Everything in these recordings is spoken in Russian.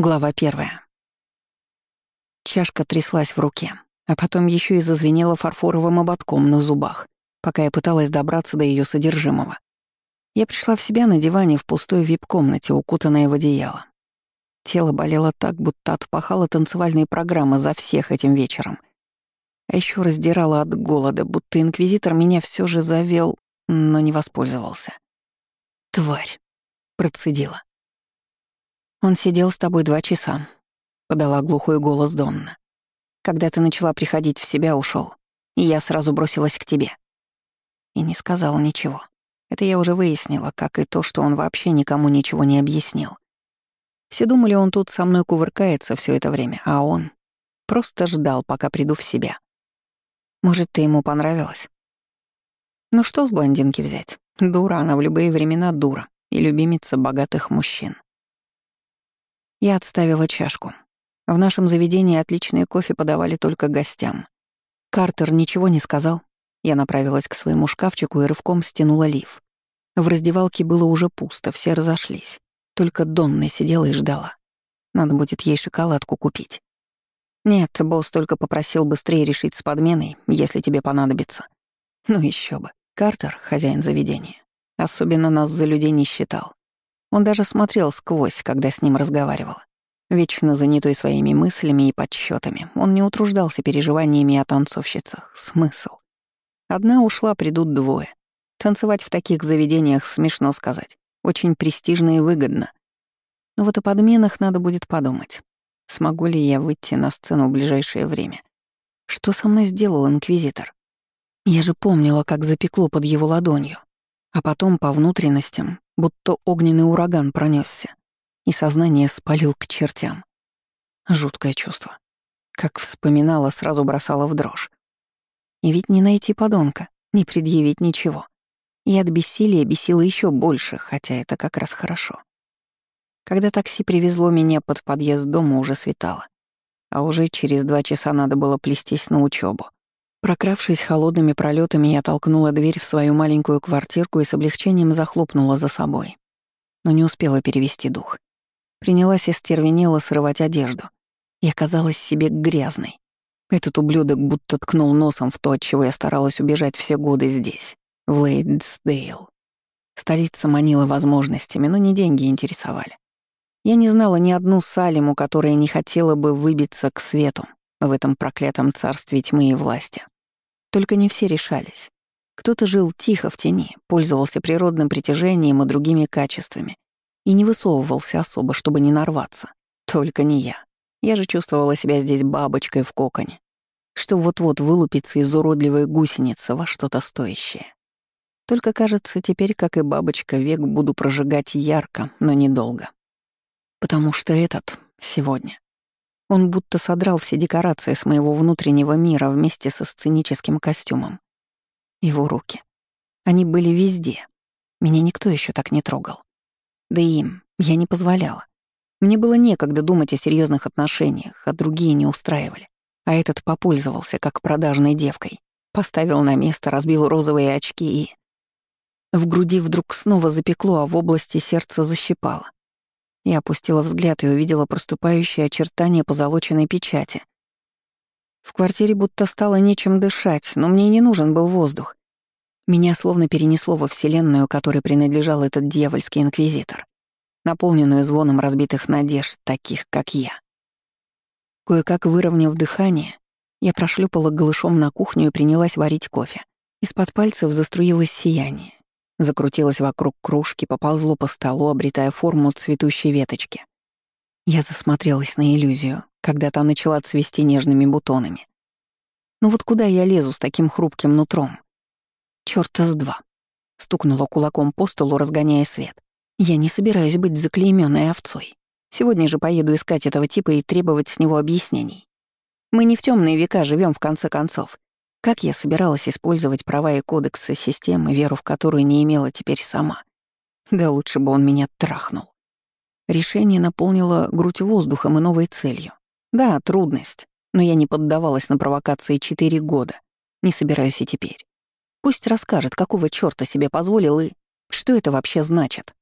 Глава первая. Чашка тряслась в руке, а потом еще и зазвенела фарфоровым ободком на зубах, пока я пыталась добраться до ее содержимого. Я пришла в себя на диване в пустой вип-комнате, укутанная в одеяло. Тело болело так, будто отпахало танцевальные программы за всех этим вечером. А еще раздирало от голода, будто инквизитор меня все же завел, но не воспользовался. «Тварь!» — процедила. «Он сидел с тобой два часа», — подала глухой голос Донна. «Когда ты начала приходить в себя, ушел, и я сразу бросилась к тебе». И не сказал ничего. Это я уже выяснила, как и то, что он вообще никому ничего не объяснил. Все думали, он тут со мной кувыркается все это время, а он просто ждал, пока приду в себя. Может, ты ему понравилась? Ну что с блондинки взять? Дура она в любые времена дура и любимица богатых мужчин. Я отставила чашку. В нашем заведении отличный кофе подавали только гостям. Картер ничего не сказал. Я направилась к своему шкафчику и рывком стянула лиф. В раздевалке было уже пусто, все разошлись. Только Донна сидела и ждала. Надо будет ей шоколадку купить. Нет, босс только попросил быстрее решить с подменой, если тебе понадобится. Ну еще бы. Картер, хозяин заведения, особенно нас за людей не считал. Он даже смотрел сквозь, когда с ним разговаривала. Вечно занятой своими мыслями и подсчетами, он не утруждался переживаниями о танцовщицах. Смысл? Одна ушла, придут двое. Танцевать в таких заведениях смешно сказать. Очень престижно и выгодно. Но вот о подменах надо будет подумать. Смогу ли я выйти на сцену в ближайшее время? Что со мной сделал инквизитор? Я же помнила, как запекло под его ладонью. А потом по внутренностям, будто огненный ураган пронесся, и сознание спалил к чертям. Жуткое чувство. Как вспоминала, сразу бросала в дрожь. И ведь не найти подонка, не предъявить ничего. И от бессилия бесило еще больше, хотя это как раз хорошо. Когда такси привезло меня под подъезд дома, уже светало. А уже через два часа надо было плестись на учебу. Прокравшись холодными пролетами, я толкнула дверь в свою маленькую квартирку и с облегчением захлопнула за собой. Но не успела перевести дух. Принялась и стервенела срывать одежду. И оказалась себе грязной. Этот ублюдок будто ткнул носом в то, от чего я старалась убежать все годы здесь, в Лейдсдейл. Столица манила возможностями, но не деньги интересовали. Я не знала ни одну Салиму, которая не хотела бы выбиться к свету, в этом проклятом царстве тьмы и власти. Только не все решались. Кто-то жил тихо в тени, пользовался природным притяжением и другими качествами и не высовывался особо, чтобы не нарваться. Только не я. Я же чувствовала себя здесь бабочкой в коконе, что вот-вот вылупится из уродливой гусеницы во что-то стоящее. Только, кажется, теперь, как и бабочка, век буду прожигать ярко, но недолго. Потому что этот сегодня он будто содрал все декорации с моего внутреннего мира вместе со сценическим костюмом. Его руки. Они были везде. Меня никто еще так не трогал. Да и им я не позволяла. Мне было некогда думать о серьезных отношениях, а другие не устраивали. А этот попользовался, как продажной девкой. Поставил на место, разбил розовые очки и... В груди вдруг снова запекло, а в области сердца защипало. Я опустила взгляд и увидела проступающие очертания позолоченной печати. В квартире будто стало нечем дышать, но мне не нужен был воздух. Меня словно перенесло во вселенную, которой принадлежал этот дьявольский инквизитор, наполненную звоном разбитых надежд, таких, как я. Кое-как выровняв дыхание, я прошлепала голышом на кухню и принялась варить кофе. Из-под пальцев заструилось сияние. Закрутилось вокруг кружки, поползло по столу, обретая форму цветущей веточки. Я засмотрелась на иллюзию, когда та начала цвести нежными бутонами. Ну вот куда я лезу с таким хрупким нутром? Чёрта с два. Стукнула кулаком по столу, разгоняя свет. Я не собираюсь быть заклеймённой овцой. Сегодня же поеду искать этого типа и требовать с него объяснений. Мы не в темные века живем в конце концов. Как я собиралась использовать права и кодексы системы, веру в которую не имела теперь сама? Да лучше бы он меня трахнул. Решение наполнило грудь воздухом и новой целью. Да, трудность, но я не поддавалась на провокации четыре года. Не собираюсь и теперь. Пусть расскажет, какого чёрта себе позволил и что это вообще значит.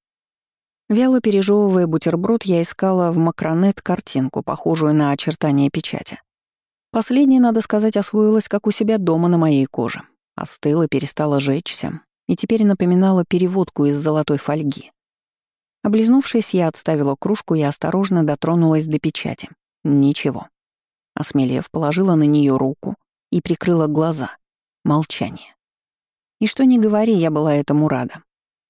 Вяло пережевывая бутерброд, я искала в макронет картинку, похожую на очертания печати. Последняя, надо сказать, освоилась как у себя дома на моей коже. Остыла, перестала жечься и теперь напоминала переводку из золотой фольги. Облизнувшись, я отставила кружку и осторожно дотронулась до печати. Ничего. Осмелев, положила на нее руку и прикрыла глаза. Молчание. И что ни говори, я была этому рада.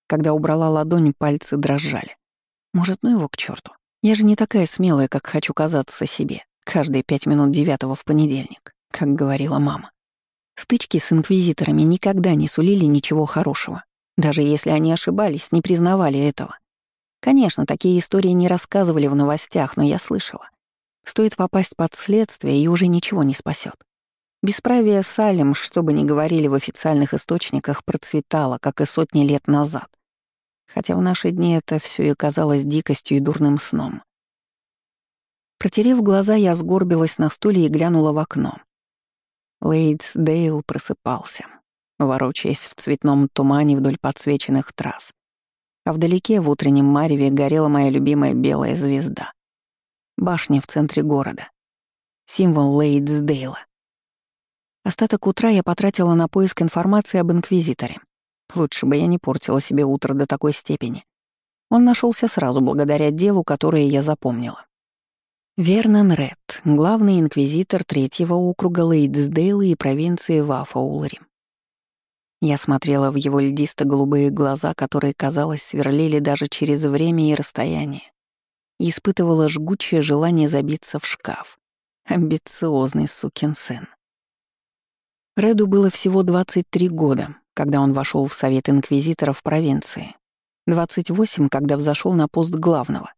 Когда убрала ладонь, пальцы дрожали. Может, ну его к черту. Я же не такая смелая, как хочу казаться себе. Каждые пять минут девятого в понедельник, как говорила мама. Стычки с инквизиторами никогда не сулили ничего хорошего. Даже если они ошибались, не признавали этого. Конечно, такие истории не рассказывали в новостях, но я слышала. Стоит попасть под следствие, и уже ничего не спасет. Бесправие Салем, что бы ни говорили в официальных источниках, процветало, как и сотни лет назад. Хотя в наши дни это все и казалось дикостью и дурным сном. Протерев глаза, я сгорбилась на стуле и глянула в окно. Лейдсдейл просыпался, ворочаясь в цветном тумане вдоль подсвеченных трасс. А вдалеке в утреннем мареве горела моя любимая белая звезда. Башня в центре города. Символ Лейдсдейла. Остаток утра я потратила на поиск информации об Инквизиторе. Лучше бы я не портила себе утро до такой степени. Он нашелся сразу благодаря делу, которое я запомнила. Вернон Ред, главный инквизитор третьего округа Лейдсдейла и провинции Вафаулри. Я смотрела в его льдисто-голубые глаза, которые, казалось, сверлили даже через время и расстояние, и испытывала жгучее желание забиться в шкаф. Амбициозный сукин сын. Реду было всего 23 года, когда он вошел в Совет инквизиторов провинции. 28, когда взошел на пост главного.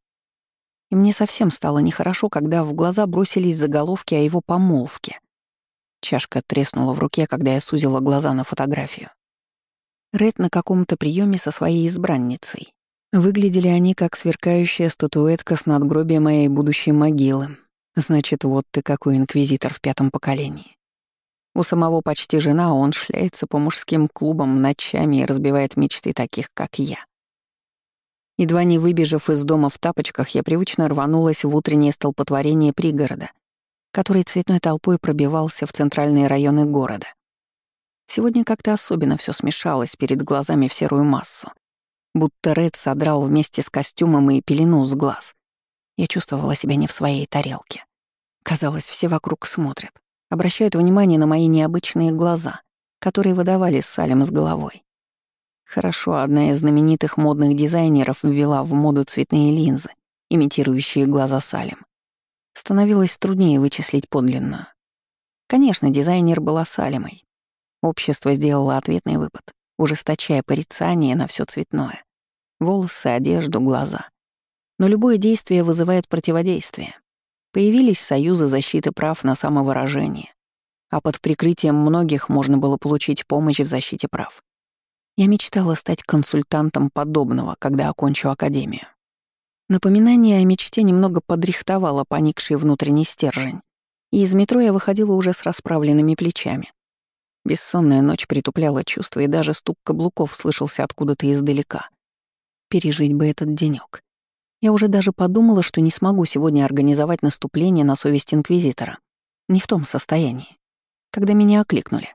И мне совсем стало нехорошо, когда в глаза бросились заголовки о его помолвке. Чашка треснула в руке, когда я сузила глаза на фотографию. Ред на каком-то приеме со своей избранницей. Выглядели они как сверкающая статуэтка с надгробия моей будущей могилы. Значит, вот ты какой инквизитор в пятом поколении. У самого почти жена, он шляется по мужским клубам ночами и разбивает мечты таких, как я. Едва не выбежав из дома в тапочках, я привычно рванулась в утреннее столпотворение пригорода, который цветной толпой пробивался в центральные районы города. Сегодня как-то особенно все смешалось перед глазами в серую массу. Будто Ред содрал вместе с костюмом и пелену с глаз. Я чувствовала себя не в своей тарелке. Казалось, все вокруг смотрят, обращают внимание на мои необычные глаза, которые выдавали Салем с головой. Хорошо, одна из знаменитых модных дизайнеров ввела в моду цветные линзы, имитирующие глаза Салем. Становилось труднее вычислить подлинную. Конечно, дизайнер была Салемой. Общество сделало ответный выпад, ужесточая порицание на все цветное. Волосы, одежду, глаза. Но любое действие вызывает противодействие. Появились союзы защиты прав на самовыражение, а под прикрытием многих можно было получить помощь в защите прав. Я мечтала стать консультантом подобного, когда окончу академию. Напоминание о мечте немного подрихтовало поникший внутренний стержень, и из метро я выходила уже с расправленными плечами. Бессонная ночь притупляла чувства, и даже стук каблуков слышался откуда-то издалека. Пережить бы этот денёк. Я уже даже подумала, что не смогу сегодня организовать наступление на совесть Инквизитора. Не в том состоянии. Когда меня окликнули.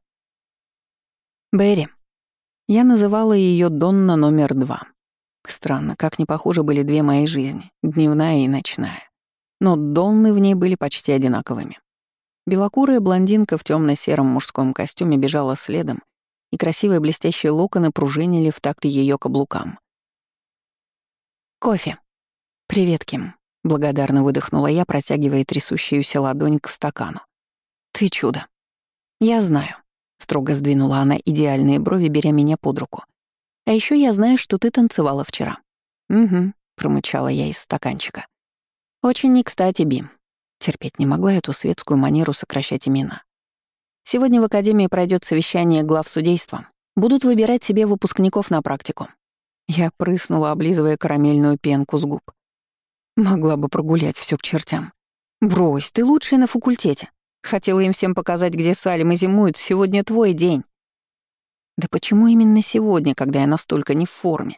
Берри. Я называла ее Донна номер два. Странно, как не похожи были две мои жизни, дневная и ночная. Но Донны в ней были почти одинаковыми. Белокурая блондинка в темно сером мужском костюме бежала следом, и красивые блестящие локоны пружинили в такт ее каблукам. «Кофе», «Привет, Ким», — благодарно выдохнула я, протягивая трясущуюся ладонь к стакану. «Ты чудо». «Я знаю», — строго сдвинула она идеальные брови, беря меня под руку. «А еще я знаю, что ты танцевала вчера». «Угу», — промычала я из стаканчика. «Очень не кстати, Бим». Терпеть не могла эту светскую манеру сокращать имена. «Сегодня в Академии пройдет совещание глав судейства. Будут выбирать себе выпускников на практику». Я прыснула, облизывая карамельную пенку с губ. Могла бы прогулять все к чертям. Брось, ты лучшая на факультете. Хотела им всем показать, где Салим зимуют, сегодня твой день. Да почему именно сегодня, когда я настолько не в форме?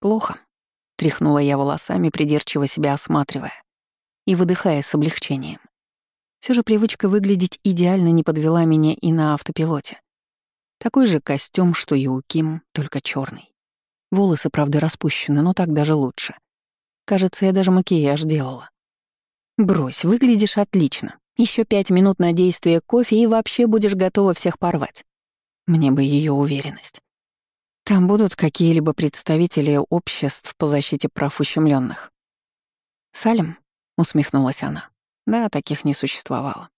Плохо. Тряхнула я волосами, придирчиво себя осматривая и выдыхая с облегчением. Все же привычка выглядеть идеально не подвела меня и на автопилоте. Такой же костюм, что и у Ким, только черный. Волосы, правда, распущены, но так даже лучше. Кажется, я даже макияж делала. Брось, выглядишь отлично. Еще пять минут на действие кофе и вообще будешь готова всех порвать. Мне бы ее уверенность. Там будут какие-либо представители обществ по защите прав ущемленных. Салим? усмехнулась она. Да, таких не существовало.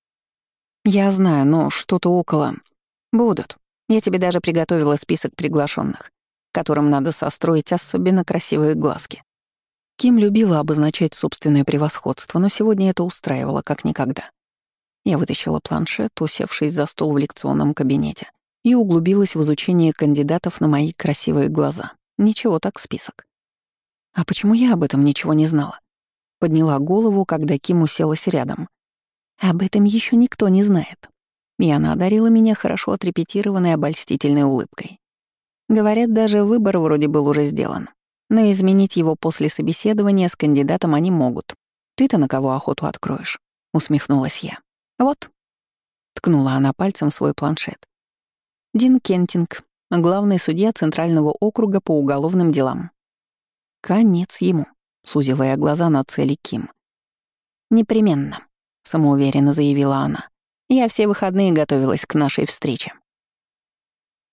Я знаю, но что-то около. Будут. Я тебе даже приготовила список приглашенных, которым надо состроить особенно красивые глазки. Ким любила обозначать собственное превосходство, но сегодня это устраивало как никогда. Я вытащила планшет, усевшись за стол в лекционном кабинете, и углубилась в изучение кандидатов на мои красивые глаза. Ничего так список. А почему я об этом ничего не знала? Подняла голову, когда Ким уселась рядом. Об этом еще никто не знает. И она одарила меня хорошо отрепетированной обольстительной улыбкой. Говорят, даже выбор вроде был уже сделан. Но изменить его после собеседования с кандидатом они могут. Ты-то на кого охоту откроешь? Усмехнулась я. Вот. Ткнула она пальцем в свой планшет. Дин Кентинг, главный судья Центрального округа по уголовным делам. Конец ему, сузила я глаза на цели Ким. Непременно, самоуверенно заявила она. Я все выходные готовилась к нашей встрече.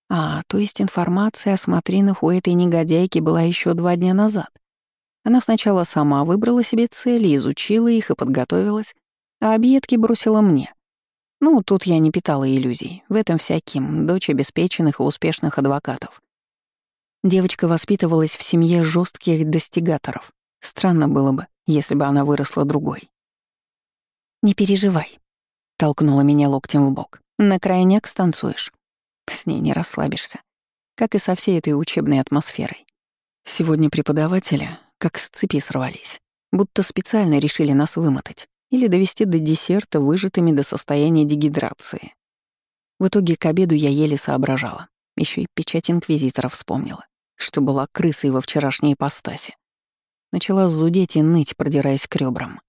А, то есть информация о смотринах у этой негодяйки была еще два дня назад. Она сначала сама выбрала себе цели, изучила их и подготовилась, а объедки бросила мне. Ну, тут я не питала иллюзий. В этом всяким, дочь обеспеченных и успешных адвокатов. Девочка воспитывалась в семье жестких достигаторов. Странно было бы, если бы она выросла другой. «Не переживай», — толкнула меня локтем в бок. «На крайняк станцуешь. С ней не расслабишься. Как и со всей этой учебной атмосферой. Сегодня преподаватели как с цепи сорвались. Будто специально решили нас вымотать или довести до десерта выжатыми до состояния дегидрации. В итоге к обеду я еле соображала. Еще и печать инквизитора вспомнила, что была крысой во вчерашней ипостаси. Начала зудеть и ныть, продираясь к ребрам.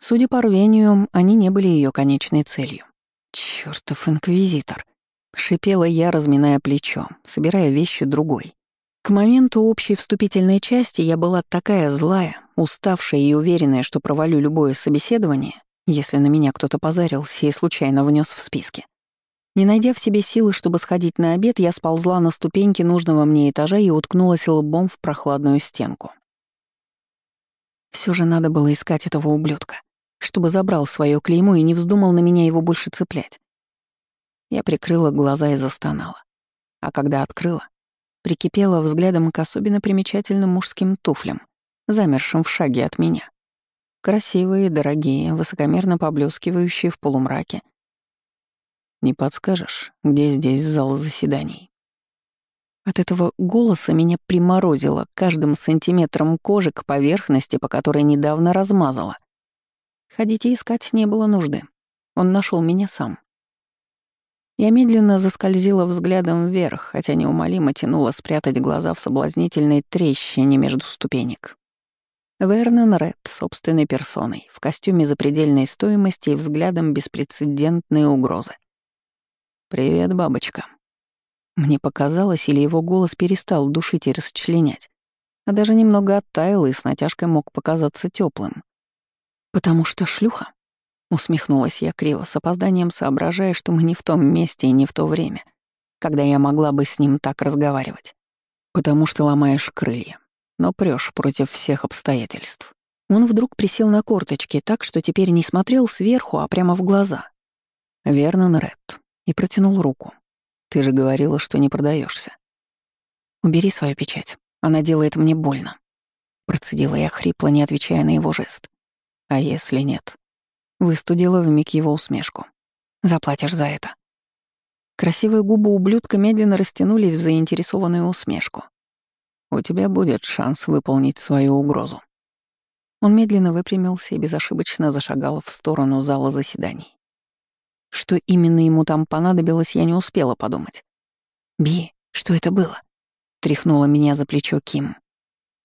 Судя по рвению, они не были ее конечной целью. Чёртов инквизитор. Шипела я, разминая плечо, собирая вещи другой. К моменту общей вступительной части я была такая злая, уставшая и уверенная, что провалю любое собеседование, если на меня кто-то позарился и случайно внес в списки. Не найдя в себе силы, чтобы сходить на обед, я сползла на ступеньки нужного мне этажа и уткнулась лбом в прохладную стенку. Все же надо было искать этого ублюдка, чтобы забрал свое клеймо и не вздумал на меня его больше цеплять. Я прикрыла глаза и застонала. А когда открыла, прикипела взглядом к особенно примечательным мужским туфлям, замершим в шаге от меня. Красивые, дорогие, высокомерно поблескивающие в полумраке. «Не подскажешь, где здесь зал заседаний?» От этого голоса меня приморозило каждым сантиметром кожи к поверхности, по которой недавно размазала. Ходить и искать не было нужды. Он нашел меня сам. Я медленно заскользила взглядом вверх, хотя неумолимо тянула спрятать глаза в соблазнительной трещине между ступенек. Вернон Ред собственной персоной, в костюме запредельной стоимости и взглядом беспрецедентной угрозы. «Привет, бабочка». Мне показалось, или его голос перестал душить и расчленять, а даже немного оттаял и с натяжкой мог показаться теплым. «Потому что шлюха?» Усмехнулась я криво, с опозданием соображая, что мы не в том месте и не в то время, когда я могла бы с ним так разговаривать. Потому что ломаешь крылья, но прёшь против всех обстоятельств. Он вдруг присел на корточки так, что теперь не смотрел сверху, а прямо в глаза. Верно, Нред. И протянул руку. Ты же говорила, что не продаешься. Убери свою печать. Она делает мне больно. Процедила я хрипло, не отвечая на его жест. А если нет? Выстудила вмиг его усмешку. «Заплатишь за это». Красивые губы ублюдка медленно растянулись в заинтересованную усмешку. «У тебя будет шанс выполнить свою угрозу». Он медленно выпрямился и безошибочно зашагал в сторону зала заседаний. Что именно ему там понадобилось, я не успела подумать. «Би, что это было?» — тряхнула меня за плечо Ким.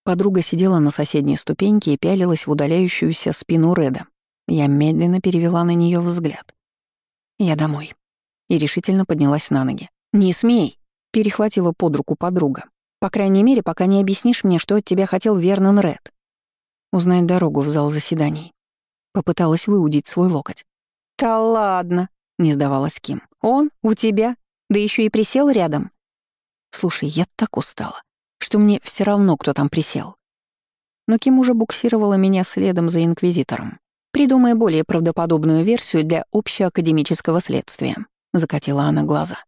Подруга сидела на соседней ступеньке и пялилась в удаляющуюся спину Реда. Я медленно перевела на нее взгляд. «Я домой». И решительно поднялась на ноги. «Не смей!» — перехватила под руку подруга. «По крайней мере, пока не объяснишь мне, что от тебя хотел Вернон Ред». Узнать дорогу в зал заседаний. Попыталась выудить свой локоть. «Да ладно!» — не сдавалась Ким. «Он? У тебя? Да еще и присел рядом?» «Слушай, я так устала, что мне все равно, кто там присел». Но Ким уже буксировала меня следом за Инквизитором. «Придумай более правдоподобную версию для общеакадемического следствия», — закатила она глаза.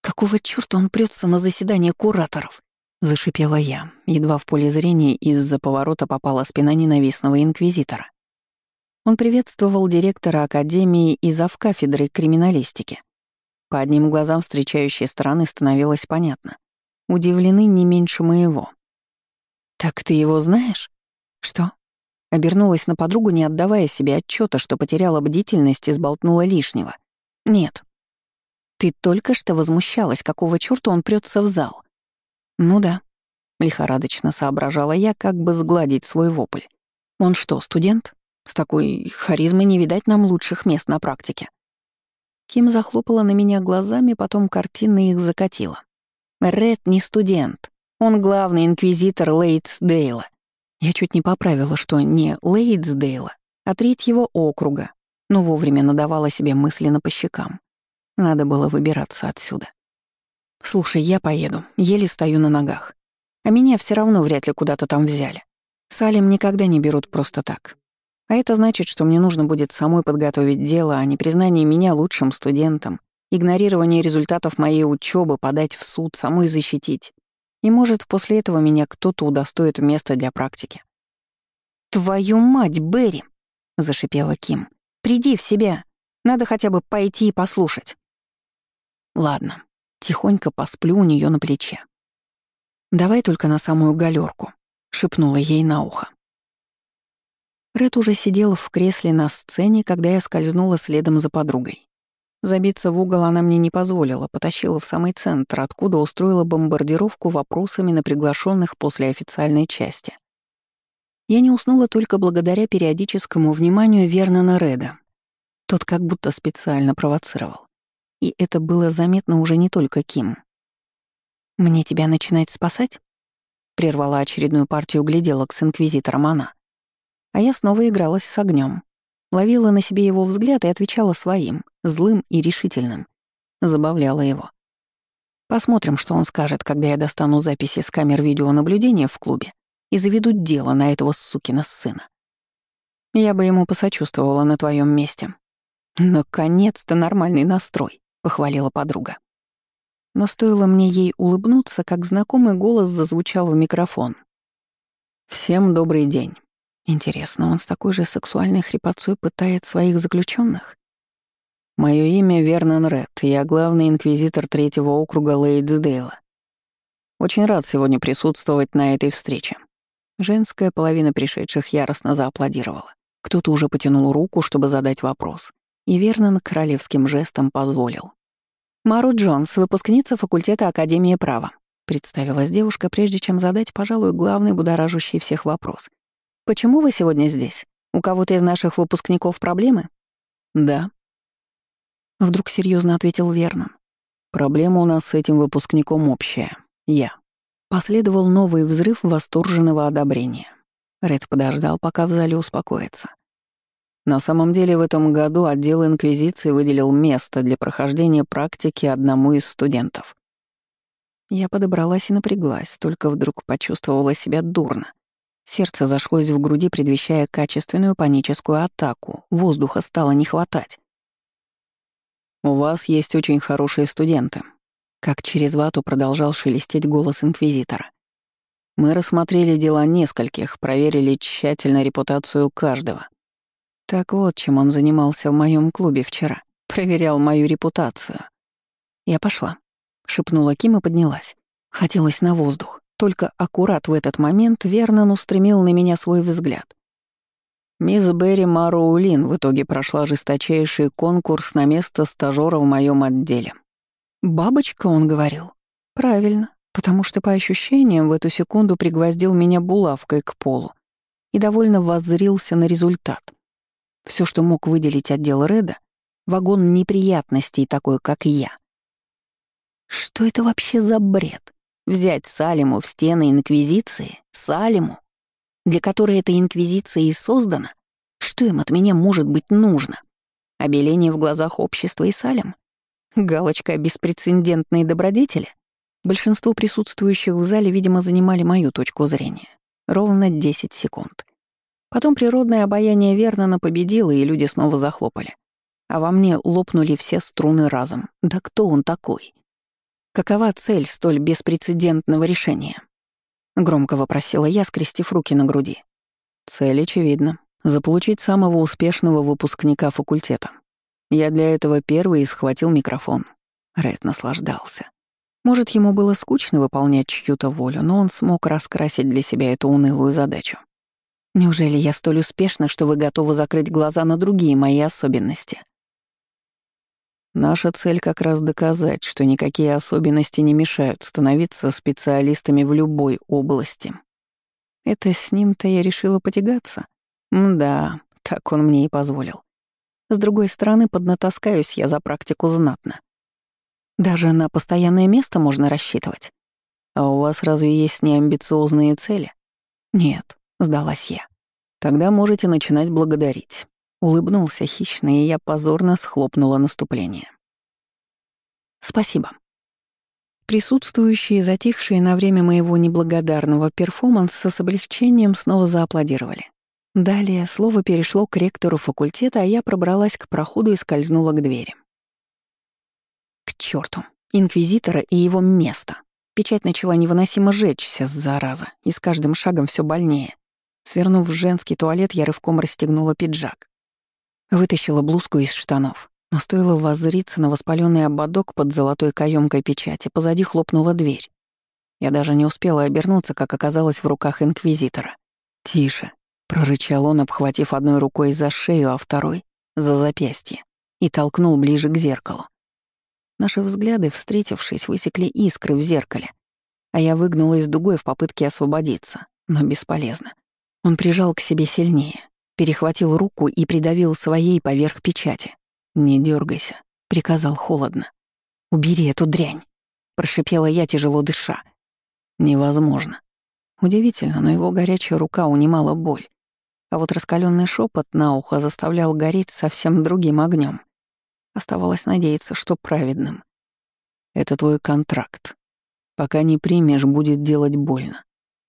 «Какого чёрта он прётся на заседание кураторов?» — зашипела я. Едва в поле зрения из-за поворота попала спина ненавистного инквизитора. Он приветствовал директора академии и завкафедры криминалистики. По одним глазам встречающей стороны становилось понятно. Удивлены не меньше моего. «Так ты его знаешь?» «Что?» Обернулась на подругу, не отдавая себе отчета, что потеряла бдительность и сболтнула лишнего. «Нет». «Ты только что возмущалась, какого чёрта он прётся в зал?» «Ну да», — лихорадочно соображала я, как бы сгладить свой вопль. «Он что, студент? С такой харизмой не видать нам лучших мест на практике». Ким захлопала на меня глазами, потом картинно их закатила. «Ред не студент. Он главный инквизитор Лейтсдейла. Я чуть не поправила, что не Лейтсдейла, а третьего округа, но вовремя надавала себе мысленно по щекам. Надо было выбираться отсюда. «Слушай, я поеду, еле стою на ногах. А меня все равно вряд ли куда-то там взяли. Салим никогда не берут просто так. А это значит, что мне нужно будет самой подготовить дело, а не признание меня лучшим студентом, игнорирование результатов моей учебы, подать в суд, самой защитить. И может, после этого меня кто-то удостоит места для практики. «Твою мать, Берри!» — зашипела Ким. «Приди в себя. Надо хотя бы пойти и послушать». «Ладно, тихонько посплю у нее на плече. Давай только на самую галерку», — шепнула ей на ухо. Ред уже сидела в кресле на сцене, когда я скользнула следом за подругой. Забиться в угол она мне не позволила, потащила в самый центр, откуда устроила бомбардировку вопросами на приглашенных после официальной части. Я не уснула только благодаря периодическому вниманию Вернона Реда. Тот как будто специально провоцировал. И это было заметно уже не только Ким. «Мне тебя начинать спасать?» Прервала очередную партию гляделок с инквизитором она. А я снова игралась с огнем, Ловила на себе его взгляд и отвечала своим, злым и решительным. Забавляла его. Посмотрим, что он скажет, когда я достану записи с камер видеонаблюдения в клубе и заведут дело на этого сукина сына. Я бы ему посочувствовала на твоем месте. Наконец-то нормальный настрой, похвалила подруга. Но стоило мне ей улыбнуться, как знакомый голос зазвучал в микрофон. «Всем добрый день. Интересно, он с такой же сексуальной хрипотцой пытает своих заключенных? Мое имя Вернон Ред, я главный инквизитор третьего округа Лейдсдейла. Очень рад сегодня присутствовать на этой встрече. Женская половина пришедших яростно зааплодировала. Кто-то уже потянул руку, чтобы задать вопрос. И Вернон королевским жестом позволил. «Мару Джонс, выпускница факультета Академии права», представилась девушка, прежде чем задать, пожалуй, главный будоражащий всех вопрос. «Почему вы сегодня здесь? У кого-то из наших выпускников проблемы?» «Да». Вдруг серьезно ответил Вернон. «Проблема у нас с этим выпускником общая. Я». Последовал новый взрыв восторженного одобрения. Ред подождал, пока в зале успокоится. На самом деле в этом году отдел Инквизиции выделил место для прохождения практики одному из студентов. Я подобралась и напряглась, только вдруг почувствовала себя дурно. Сердце зашлось в груди, предвещая качественную паническую атаку. Воздуха стало не хватать. «У вас есть очень хорошие студенты», — как через вату продолжал шелестеть голос Инквизитора. «Мы рассмотрели дела нескольких, проверили тщательно репутацию каждого. Так вот, чем он занимался в моем клубе вчера. Проверял мою репутацию. Я пошла. Шепнула Ким и поднялась. Хотелось на воздух. Только аккурат в этот момент Вернон устремил на меня свой взгляд. Мисс Берри Мароулин в итоге прошла жесточайший конкурс на место стажера в моем отделе. «Бабочка», — он говорил. «Правильно. потому что по ощущениям в эту секунду пригвоздил меня булавкой к полу и довольно воззрился на результат. Все, что мог выделить отдел Реда — вагон неприятностей такой, как я. Что это вообще за бред? Взять Салиму в стены Инквизиции? Салиму? Для которой эта Инквизиция и создана? Что им от меня может быть нужно? Обеление в глазах общества и Салим? Галочка о беспрецедентной добродетели? Большинство присутствующих в зале, видимо, занимали мою точку зрения. Ровно 10 секунд. Потом природное обаяние Вернона победило, и люди снова захлопали. А во мне лопнули все струны разом. Да кто он такой? Какова цель столь беспрецедентного решения? Громко вопросила я, скрестив руки на груди. Цель очевидна — заполучить самого успешного выпускника факультета. Я для этого первый и схватил микрофон. Ред наслаждался. Может, ему было скучно выполнять чью-то волю, но он смог раскрасить для себя эту унылую задачу. Неужели я столь успешна, что вы готовы закрыть глаза на другие мои особенности? Наша цель как раз доказать, что никакие особенности не мешают становиться специалистами в любой области. Это с ним-то я решила потягаться? Да, так он мне и позволил. С другой стороны, поднатаскаюсь я за практику знатно. Даже на постоянное место можно рассчитывать. А у вас разве есть неамбициозные цели? Нет, сдалась я. Тогда можете начинать благодарить. Улыбнулся хищно, и я позорно схлопнула наступление. Спасибо. Присутствующие, затихшие на время моего неблагодарного перформанса с облегчением снова зааплодировали. Далее слово перешло к ректору факультета, а я пробралась к проходу и скользнула к двери. К черту, инквизитора и его место. Печать начала невыносимо жечься, зараза, и с каждым шагом все больнее. Свернув в женский туалет, я рывком расстегнула пиджак. Вытащила блузку из штанов, но стоило воззриться на воспаленный ободок под золотой каемкой печати, позади хлопнула дверь. Я даже не успела обернуться, как оказалось в руках инквизитора. «Тише», — прорычал он, обхватив одной рукой за шею, а второй — за запястье, и толкнул ближе к зеркалу. Наши взгляды, встретившись, высекли искры в зеркале, а я выгнулась дугой в попытке освободиться, но бесполезно. Он прижал к себе сильнее, перехватил руку и придавил своей поверх печати. «Не дергайся, приказал холодно. «Убери эту дрянь», — прошипела я, тяжело дыша. «Невозможно». Удивительно, но его горячая рука унимала боль, а вот раскаленный шепот на ухо заставлял гореть совсем другим огнем. Оставалось надеяться, что праведным. Это твой контракт. Пока не примешь, будет делать больно.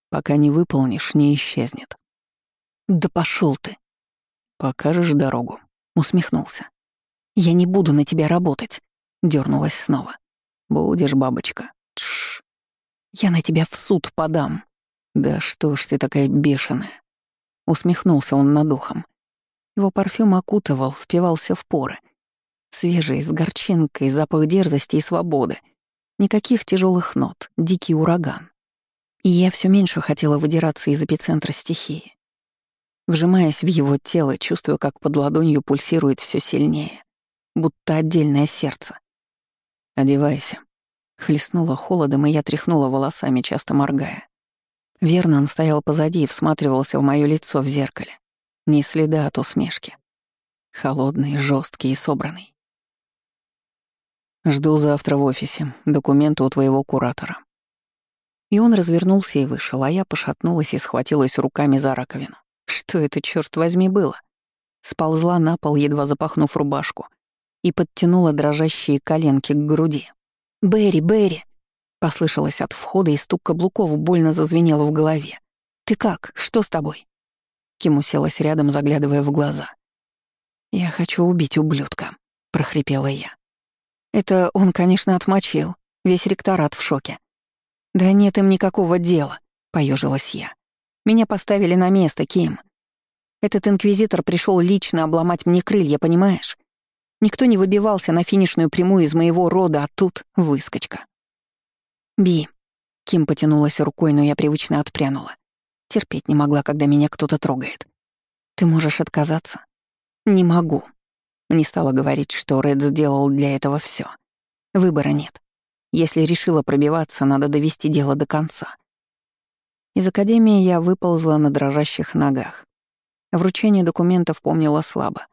Пока не выполнишь, не исчезнет. Да пошел ты. Покажешь дорогу. Усмехнулся. Я не буду на тебя работать. Дернулась снова. Будешь, бабочка. Тш. Я на тебя в суд подам. Да что ж ты такая бешеная. Усмехнулся он над ухом. Его парфюм окутывал, впивался в поры — Свежий, с горчинкой, запах дерзости и свободы. Никаких тяжелых нот, дикий ураган. И я все меньше хотела выдираться из эпицентра стихии. Вжимаясь в его тело, чувствую, как под ладонью пульсирует все сильнее, будто отдельное сердце. «Одевайся». Хлестнула холодом, и я тряхнула волосами, часто моргая. Вернон стоял позади и всматривался в мое лицо в зеркале. Ни следа от усмешки. Холодный, жесткий и собранный. Жду завтра в офисе. Документы у твоего куратора». И он развернулся и вышел, а я пошатнулась и схватилась руками за раковину. Что это, черт возьми, было? Сползла на пол, едва запахнув рубашку, и подтянула дрожащие коленки к груди. «Берри, Берри!» Послышалось от входа, и стук каблуков больно зазвенело в голове. «Ты как? Что с тобой?» Ким уселась рядом, заглядывая в глаза. «Я хочу убить ублюдка», — прохрипела я. Это он, конечно, отмочил. Весь ректорат в шоке. «Да нет им никакого дела», — поежилась я. «Меня поставили на место, Ким. Этот инквизитор пришел лично обломать мне крылья, понимаешь? Никто не выбивался на финишную прямую из моего рода, а тут выскочка». «Би», — Ким потянулась рукой, но я привычно отпрянула. Терпеть не могла, когда меня кто-то трогает. «Ты можешь отказаться?» «Не могу», не стала говорить, что Ред сделал для этого все. Выбора нет. Если решила пробиваться, надо довести дело до конца. Из академии я выползла на дрожащих ногах. Вручение документов помнила слабо.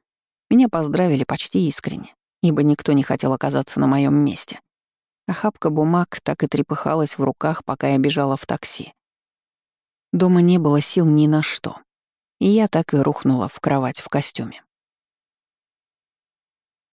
Меня поздравили почти искренне, ибо никто не хотел оказаться на моем месте. Охапка бумаг так и трепыхалась в руках, пока я бежала в такси. Дома не было сил ни на что. И я так и рухнула в кровать в костюме.